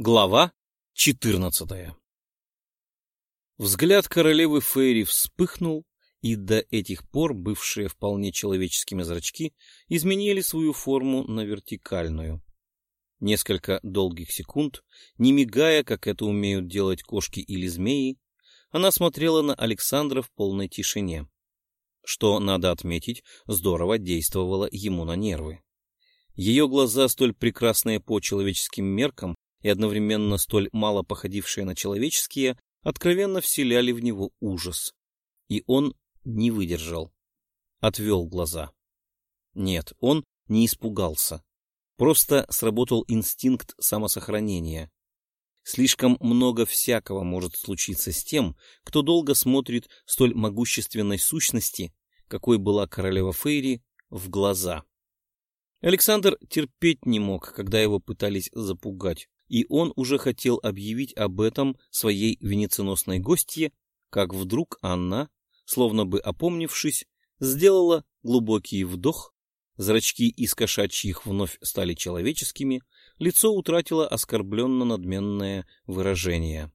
Глава 14 Взгляд королевы Фейри вспыхнул, и до этих пор бывшие вполне человеческими зрачки изменили свою форму на вертикальную. Несколько долгих секунд, не мигая, как это умеют делать кошки или змеи, она смотрела на Александра в полной тишине, что, надо отметить, здорово действовало ему на нервы. Ее глаза, столь прекрасные по человеческим меркам и одновременно столь мало походившие на человеческие, откровенно вселяли в него ужас. И он не выдержал. Отвел глаза. Нет, он не испугался. Просто сработал инстинкт самосохранения. Слишком много всякого может случиться с тем, кто долго смотрит столь могущественной сущности, какой была королева Фейри, в глаза. Александр терпеть не мог, когда его пытались запугать, и он уже хотел объявить об этом своей венеценосной гостье, как вдруг она, словно бы опомнившись, сделала глубокий вдох, зрачки из кошачьих вновь стали человеческими, лицо утратило оскорбленно-надменное выражение.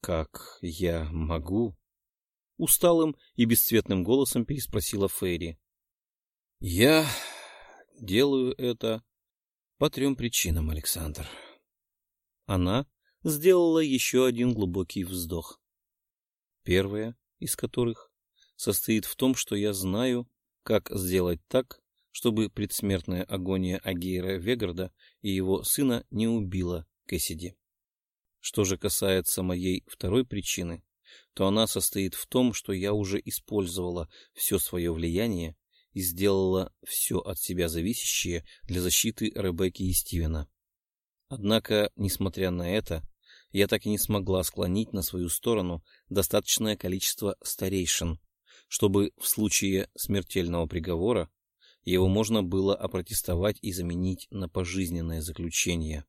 «Как я могу?» — усталым и бесцветным голосом переспросила Фейри. «Я делаю это по трем причинам, Александр». Она сделала еще один глубокий вздох. Первая из которых состоит в том, что я знаю, как сделать так, чтобы предсмертная агония Агейра Вегарда и его сына не убила Кэссиди. Что же касается моей второй причины, то она состоит в том, что я уже использовала все свое влияние и сделала все от себя зависящее для защиты Ребекки и Стивена. Однако, несмотря на это, я так и не смогла склонить на свою сторону достаточное количество старейшин, чтобы в случае смертельного приговора его можно было опротестовать и заменить на пожизненное заключение.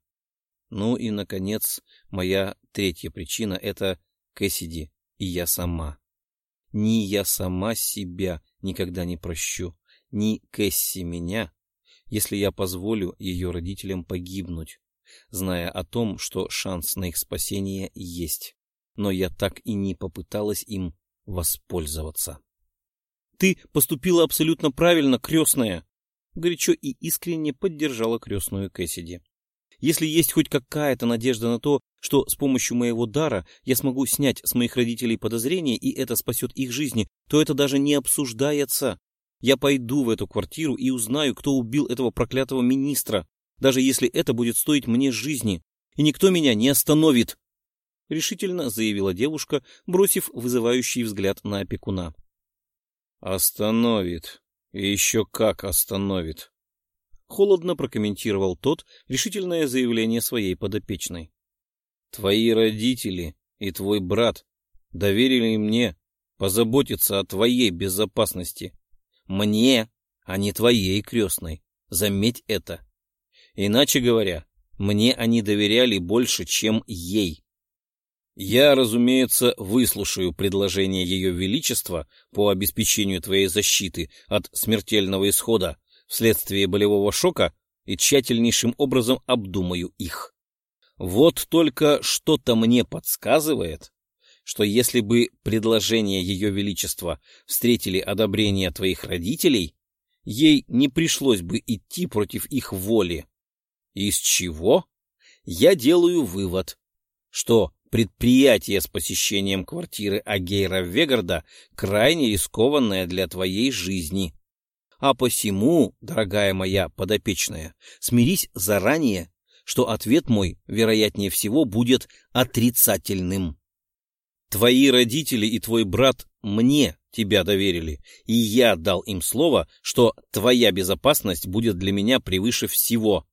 Ну и, наконец, моя третья причина — это Кэссиди и я сама. Ни я сама себя никогда не прощу, ни Кэсси меня, если я позволю ее родителям погибнуть, зная о том, что шанс на их спасение есть. Но я так и не попыталась им воспользоваться. «Ты поступила абсолютно правильно, крестная!» Горячо и искренне поддержала крестную Кэссиди. «Если есть хоть какая-то надежда на то, что с помощью моего дара я смогу снять с моих родителей подозрения, и это спасет их жизни, то это даже не обсуждается. Я пойду в эту квартиру и узнаю, кто убил этого проклятого министра даже если это будет стоить мне жизни, и никто меня не остановит, — решительно заявила девушка, бросив вызывающий взгляд на опекуна. — Остановит. И еще как остановит. Холодно прокомментировал тот решительное заявление своей подопечной. — Твои родители и твой брат доверили мне позаботиться о твоей безопасности. Мне, а не твоей крестной. Заметь это. Иначе говоря, мне они доверяли больше, чем ей. Я, разумеется, выслушаю предложение Ее Величества по обеспечению твоей защиты от смертельного исхода вследствие болевого шока и тщательнейшим образом обдумаю их. Вот только что-то мне подсказывает, что если бы предложение Ее Величества встретили одобрение твоих родителей, ей не пришлось бы идти против их воли. Из чего? Я делаю вывод, что предприятие с посещением квартиры Агейра Вегарда крайне рискованное для твоей жизни. А посему, дорогая моя подопечная, смирись заранее, что ответ мой, вероятнее всего, будет отрицательным. Твои родители и твой брат мне тебя доверили, и я дал им слово, что твоя безопасность будет для меня превыше всего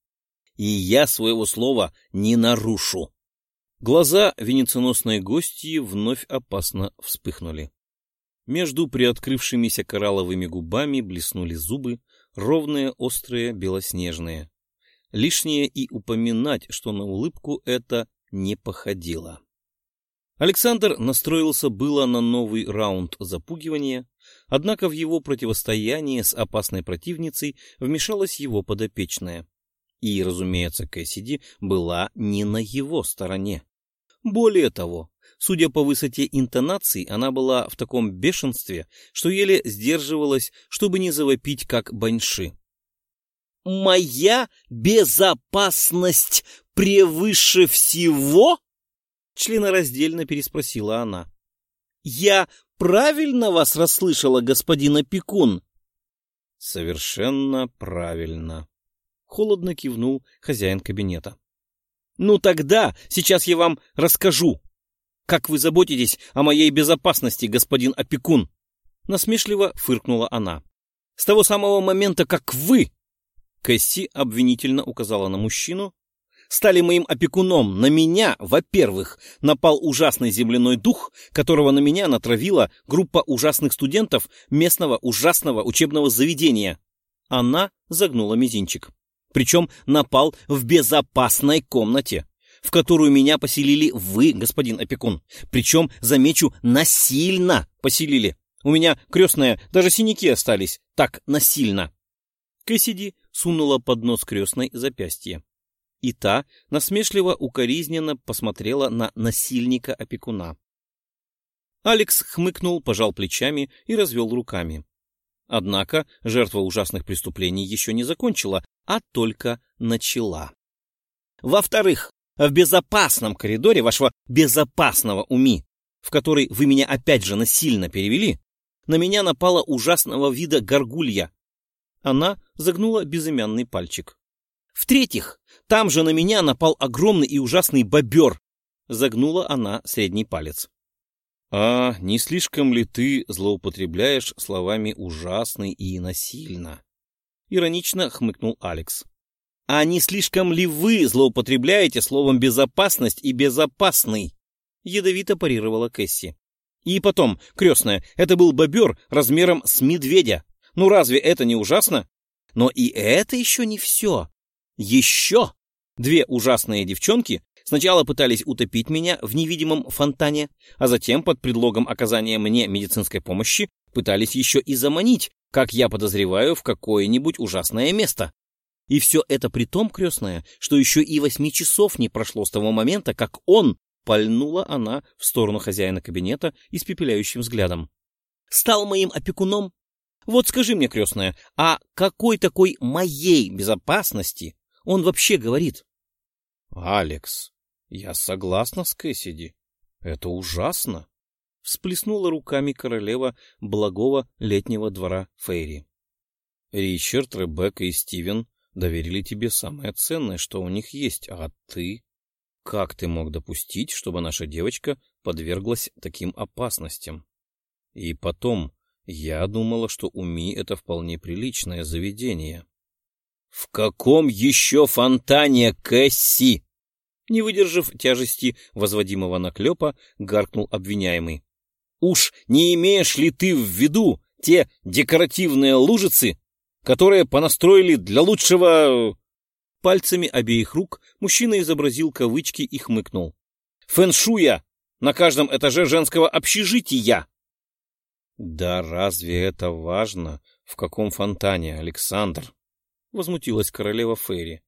и я своего слова не нарушу. Глаза венеценосной гостьи вновь опасно вспыхнули. Между приоткрывшимися коралловыми губами блеснули зубы, ровные, острые, белоснежные. Лишнее и упоминать, что на улыбку это не походило. Александр настроился было на новый раунд запугивания, однако в его противостояние с опасной противницей вмешалась его подопечная. И, разумеется, Кэссиди была не на его стороне. Более того, судя по высоте интонаций, она была в таком бешенстве, что еле сдерживалась, чтобы не завопить, как баньши. «Моя безопасность превыше всего?» Членораздельно переспросила она. «Я правильно вас расслышала, господин опекун?» «Совершенно правильно», — холодно кивнул хозяин кабинета. «Ну тогда, сейчас я вам расскажу, как вы заботитесь о моей безопасности, господин опекун!» Насмешливо фыркнула она. «С того самого момента, как вы...» Кэсси обвинительно указала на мужчину. «Стали моим опекуном. На меня, во-первых, напал ужасный земляной дух, которого на меня натравила группа ужасных студентов местного ужасного учебного заведения». Она загнула мизинчик. Причем напал в безопасной комнате, в которую меня поселили вы, господин опекун. Причем, замечу, насильно поселили. У меня крестная, даже синяки остались. Так, насильно. Кэссиди сунула под нос крестной запястье. И та насмешливо укоризненно посмотрела на насильника-опекуна. Алекс хмыкнул, пожал плечами и развел руками. Однако жертва ужасных преступлений еще не закончила, а только начала. Во-вторых, в безопасном коридоре вашего безопасного уми, в который вы меня опять же насильно перевели, на меня напала ужасного вида горгулья. Она загнула безымянный пальчик. В-третьих, там же на меня напал огромный и ужасный бобер. Загнула она средний палец. А не слишком ли ты злоупотребляешь словами «ужасный» и «насильно»? Иронично хмыкнул Алекс. А не слишком ли вы злоупотребляете словом «безопасность» и «безопасный»? Ядовито парировала Кэсси. И потом, крестная, это был бобер размером с медведя. Ну разве это не ужасно? Но и это еще не все. Еще две ужасные девчонки Сначала пытались утопить меня в невидимом фонтане, а затем под предлогом оказания мне медицинской помощи пытались еще и заманить, как я подозреваю, в какое-нибудь ужасное место. И все это при том, крестная, что еще и восьми часов не прошло с того момента, как он, пальнула она в сторону хозяина кабинета испепеляющим взглядом. Стал моим опекуном? Вот скажи мне, крестная, а какой такой моей безопасности он вообще говорит? Алекс, я согласна с Кэссиди. Это ужасно. Всплеснула руками королева благого летнего двора Фейри. Ричард, Ребекка и Стивен доверили тебе самое ценное, что у них есть, а ты... Как ты мог допустить, чтобы наша девочка подверглась таким опасностям? И потом, я думала, что УМИ — это вполне приличное заведение. — В каком еще фонтане, Кэсси? Не выдержав тяжести возводимого наклепа, гаркнул обвиняемый. «Уж не имеешь ли ты в виду те декоративные лужицы, которые понастроили для лучшего...» Пальцами обеих рук мужчина изобразил кавычки и хмыкнул. «Фэншуя! На каждом этаже женского общежития!» «Да разве это важно, в каком фонтане, Александр?» — возмутилась королева Ферри.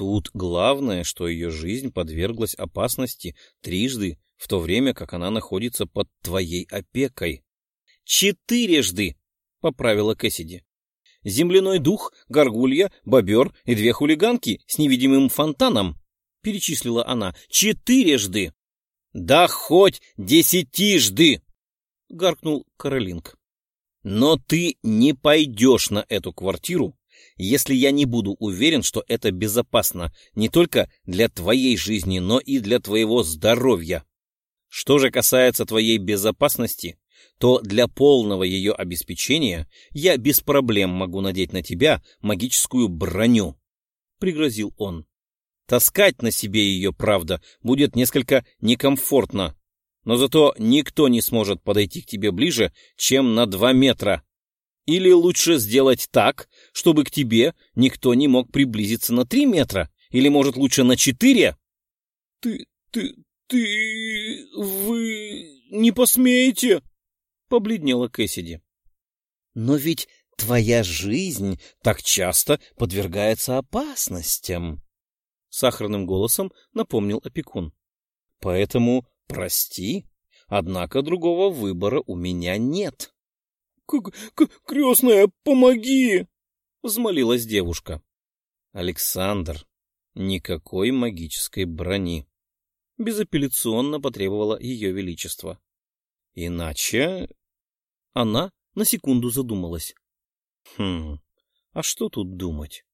Тут главное, что ее жизнь подверглась опасности трижды, в то время как она находится под твоей опекой. «Четырежды!» — поправила Кэссиди. «Земляной дух, горгулья, бобер и две хулиганки с невидимым фонтаном», — перечислила она. «Четырежды!» «Да хоть десятижды!» — гаркнул Каролинг. «Но ты не пойдешь на эту квартиру, если я не буду уверен, что это безопасно не только для твоей жизни, но и для твоего здоровья. Что же касается твоей безопасности, то для полного ее обеспечения я без проблем могу надеть на тебя магическую броню, — пригрозил он. Таскать на себе ее, правда, будет несколько некомфортно, но зато никто не сможет подойти к тебе ближе, чем на два метра. Или лучше сделать так, чтобы к тебе никто не мог приблизиться на три метра? Или, может, лучше на четыре? — Ты, ты, ты... вы не посмеете? — побледнела Кэссиди. — Но ведь твоя жизнь так часто подвергается опасностям, — сахарным голосом напомнил опекун. — Поэтому прости, однако другого выбора у меня нет. — Крестная, помоги! — взмолилась девушка. — Александр, никакой магической брони. Безапелляционно потребовало ее величество. Иначе... Она на секунду задумалась. Хм, а что тут думать?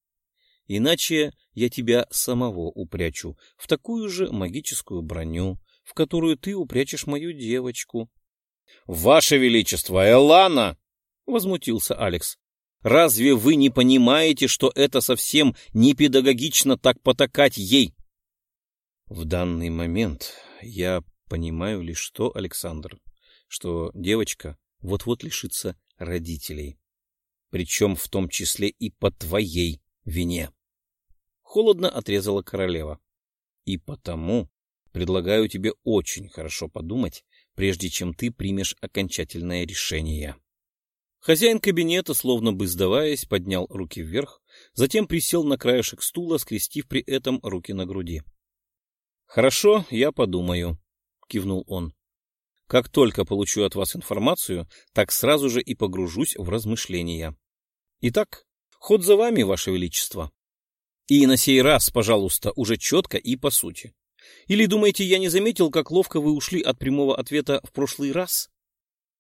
Иначе я тебя самого упрячу в такую же магическую броню, в которую ты упрячешь мою девочку. — Ваше Величество, Элана! — возмутился Алекс. — Разве вы не понимаете, что это совсем не педагогично так потакать ей? — В данный момент я понимаю лишь то, Александр, что девочка вот-вот лишится родителей причем в том числе и по твоей вине. Холодно отрезала королева. И потому предлагаю тебе очень хорошо подумать, прежде чем ты примешь окончательное решение. Хозяин кабинета, словно бы сдаваясь, поднял руки вверх, затем присел на краешек стула, скрестив при этом руки на груди. — Хорошо, я подумаю, — кивнул он. — Как только получу от вас информацию, так сразу же и погружусь в размышления. Итак, ход за вами, Ваше Величество. И на сей раз, пожалуйста, уже четко и по сути. Или думаете, я не заметил, как ловко вы ушли от прямого ответа в прошлый раз?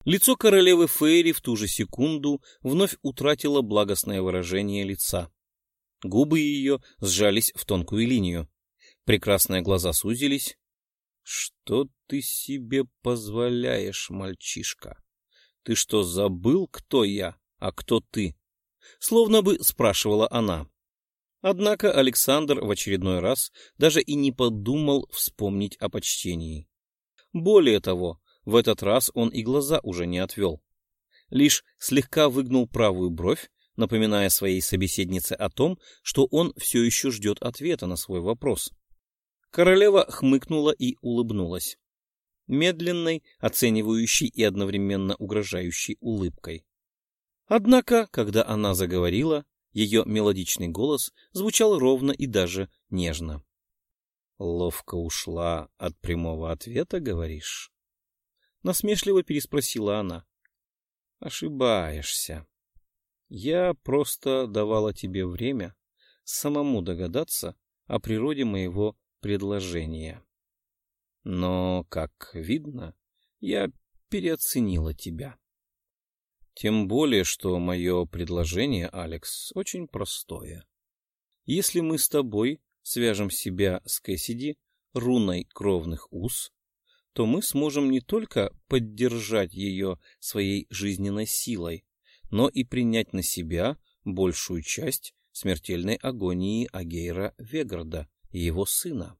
Лицо королевы Фейри в ту же секунду вновь утратило благостное выражение лица. Губы ее сжались в тонкую линию. Прекрасные глаза сузились. — Что ты себе позволяешь, мальчишка? Ты что, забыл, кто я, а кто ты? словно бы спрашивала она. Однако Александр в очередной раз даже и не подумал вспомнить о почтении. Более того, в этот раз он и глаза уже не отвел. Лишь слегка выгнул правую бровь, напоминая своей собеседнице о том, что он все еще ждет ответа на свой вопрос. Королева хмыкнула и улыбнулась. Медленной, оценивающей и одновременно угрожающей улыбкой. Однако, когда она заговорила, ее мелодичный голос звучал ровно и даже нежно. «Ловко ушла от прямого ответа, говоришь?» Насмешливо переспросила она. «Ошибаешься. Я просто давала тебе время самому догадаться о природе моего предложения. Но, как видно, я переоценила тебя». Тем более, что мое предложение, Алекс, очень простое. Если мы с тобой свяжем себя с Кэссиди руной кровных уз, то мы сможем не только поддержать ее своей жизненной силой, но и принять на себя большую часть смертельной агонии Агейра Вегарда и его сына.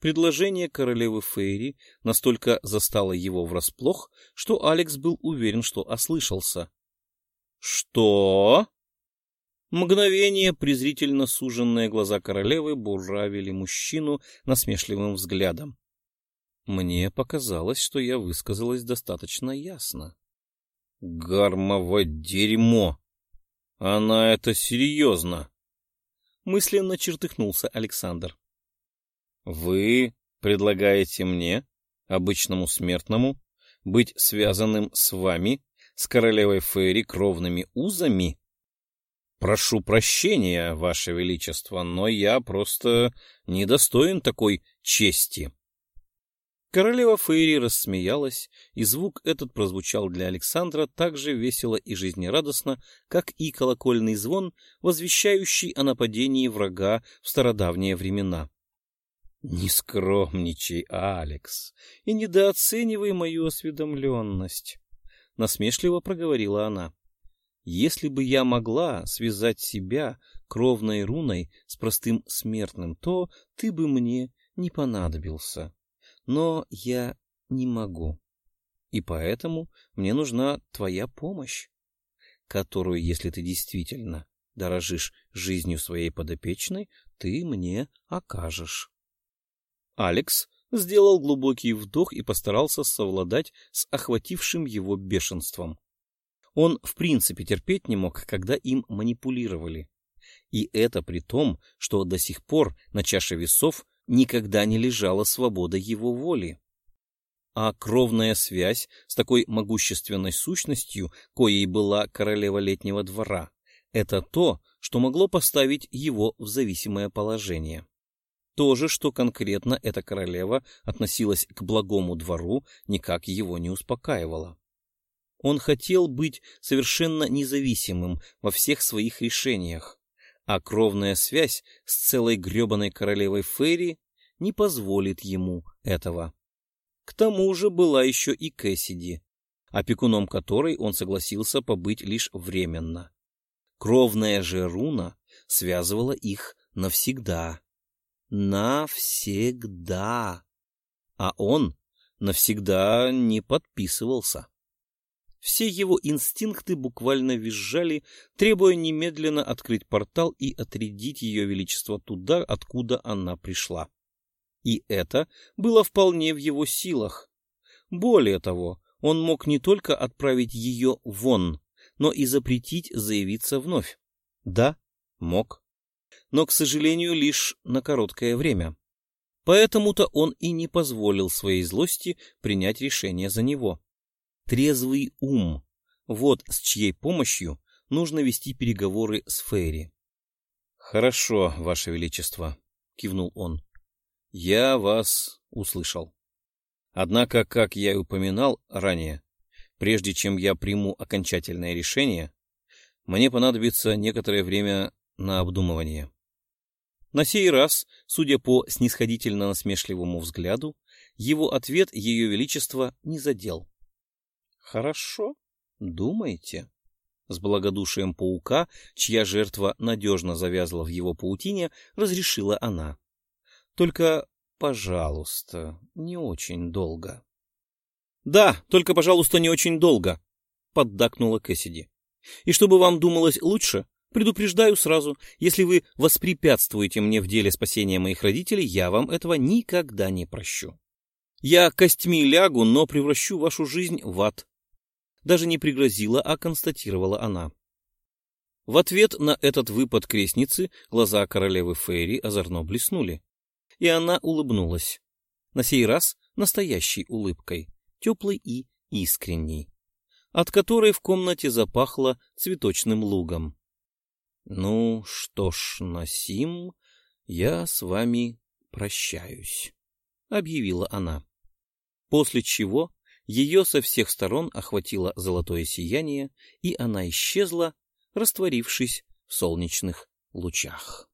Предложение королевы Фейри настолько застало его врасплох, что Алекс был уверен, что ослышался. «Что?» Мгновение презрительно суженные глаза королевы буравили мужчину насмешливым взглядом. Мне показалось, что я высказалась достаточно ясно. «Гармово дерьмо! Она это серьезно!» Мысленно чертыхнулся Александр. Вы предлагаете мне, обычному смертному, быть связанным с вами, с королевой Фейри, кровными узами? Прошу прощения, ваше величество, но я просто недостоин такой чести. Королева Фейри рассмеялась, и звук этот прозвучал для Александра так же весело и жизнерадостно, как и колокольный звон, возвещающий о нападении врага в стародавние времена. Не скромничай, Алекс, и недооценивай мою осведомленность, — насмешливо проговорила она. Если бы я могла связать себя кровной руной с простым смертным, то ты бы мне не понадобился. Но я не могу. И поэтому мне нужна твоя помощь, которую, если ты действительно дорожишь жизнью своей подопечной, ты мне окажешь. Алекс сделал глубокий вдох и постарался совладать с охватившим его бешенством. Он в принципе терпеть не мог, когда им манипулировали. И это при том, что до сих пор на чаше весов никогда не лежала свобода его воли. А кровная связь с такой могущественной сущностью, коей была королева летнего двора, это то, что могло поставить его в зависимое положение. То же, что конкретно эта королева относилась к благому двору, никак его не успокаивало. Он хотел быть совершенно независимым во всех своих решениях, а кровная связь с целой гребаной королевой Ферри не позволит ему этого. К тому же была еще и Кэссиди, опекуном которой он согласился побыть лишь временно. Кровная же руна связывала их навсегда. Навсегда. А он навсегда не подписывался. Все его инстинкты буквально визжали, требуя немедленно открыть портал и отрядить ее величество туда, откуда она пришла. И это было вполне в его силах. Более того, он мог не только отправить ее вон, но и запретить заявиться вновь. Да, мог. Но, к сожалению, лишь на короткое время. Поэтому-то он и не позволил своей злости принять решение за него трезвый ум. Вот с чьей помощью нужно вести переговоры с Фейри. — Хорошо, Ваше Величество, — кивнул он. — Я вас услышал. Однако, как я и упоминал ранее, прежде чем я приму окончательное решение, мне понадобится некоторое время на обдумывание. На сей раз, судя по снисходительно-насмешливому взгляду, его ответ Ее Величество не задел. Хорошо, думаете? С благодушием паука, чья жертва надежно завязла в его паутине, разрешила она. Только, пожалуйста, не очень долго. Да, только, пожалуйста, не очень долго, поддакнула Кэссиди. И чтобы вам думалось лучше, предупреждаю сразу, если вы воспрепятствуете мне в деле спасения моих родителей, я вам этого никогда не прощу. Я костьми лягу, но превращу вашу жизнь в ад даже не пригрозила, а констатировала она. В ответ на этот выпад крестницы глаза королевы Фейри озорно блеснули, и она улыбнулась. На сей раз настоящей улыбкой, теплой и искренней, от которой в комнате запахло цветочным лугом. — Ну что ж, Насим, я с вами прощаюсь, — объявила она. После чего ее со всех сторон охватило золотое сияние, и она исчезла, растворившись в солнечных лучах.